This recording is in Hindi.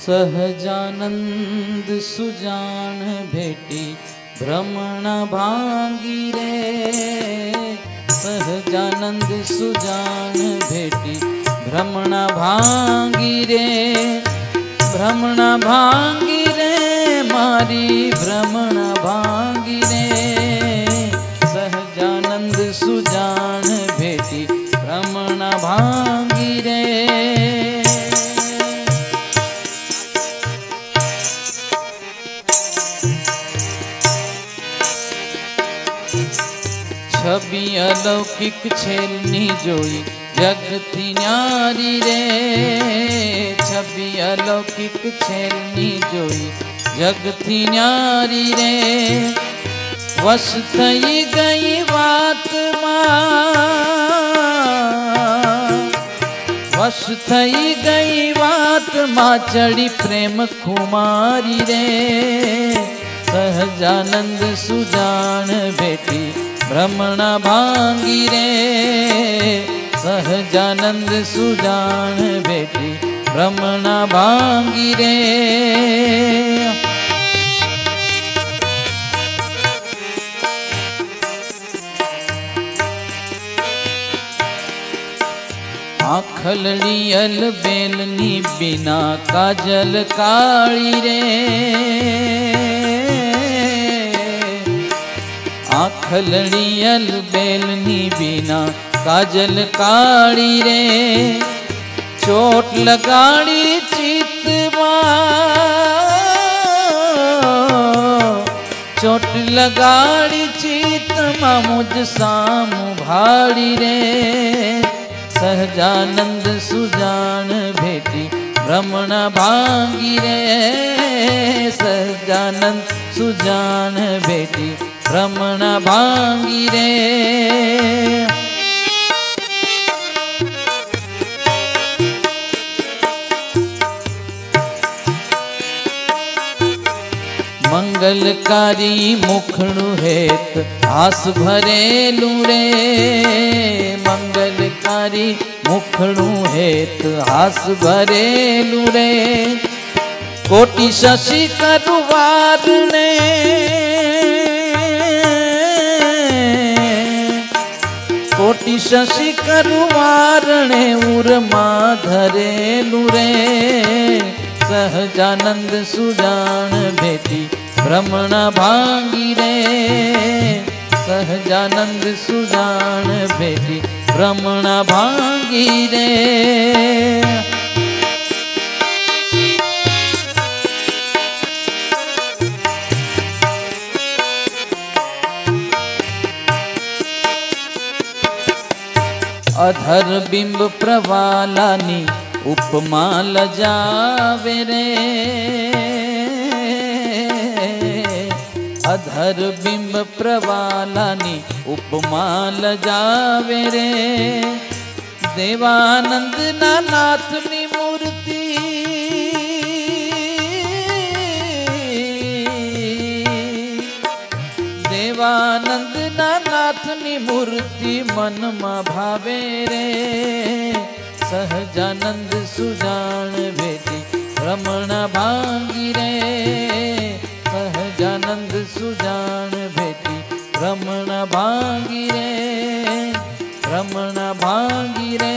सहजानंद सुजान भेटी भ्रमण भांगी रे। सहजानंद सुजान भेटी भ्रमण भांगी रे। भ्रमण भांगी रे, मारी भ्रमण भाँग છબી અલૌકિક છેલની જોઈ જગથી ન્યારી રે છબી અલૌકિક છેલની જોઈ જગથી ન્યારી રે વશ થઈ ગઈ વાતમાં વશ થઈ ગઈ વાતમાં ચડી પ્રેમ કુમારી રે સહજાનંદ સુજાણ ભેટી ब्रह्मण भांगी रे। सहजानंद सुजान बेटी, ब्रह्मण भांगी रे। आखल अल बेलनी बिना काजल काली रे। આખલડી અલ બેલની બિના કાજલ કાળી રે ચોટ લગાડી ચિત્તમાં ચોટ લગાડી ચિત્તમાં મુજ સામ ભાડી રે સહજાનંદ સુજાણ ભેટી ભ્રમણ ભાંગી રે સહજાનંદ સુજાણ ભેટી भ्रमण भांगी रे मंगलकारी मुखणु हेत आस भरेलू रे मंगलकारी मुखणु हेत आस भरेलू रे कोटि शशि करुवाद ने કોટી શશી કરવારણે ઉરમાં ધરેલું રે સહજાનંદ સુજાણ ભેટી ભ્રમણ ભાંગી રે સહજાનંદ સુજાણ ભેટી ભ્રમણ ભાંગી રે अधर बिंब प्रवालानी उपमा लजावे रे। अधर बिंब प्रवालानी उपमा लजावे रे। देवानंद ना नाथनी मूर्ति। देवानंद ना નાથની મૂર્તિ મનમાં ભાવે રે સહજાનંદ સુજાણ ભેટી રમણ ભાંગી રે સહજાનંદ સુજાણ ભેટી રમણ ભાંગી રે રમણ ભાંગી રે રમણ ભાંગી રે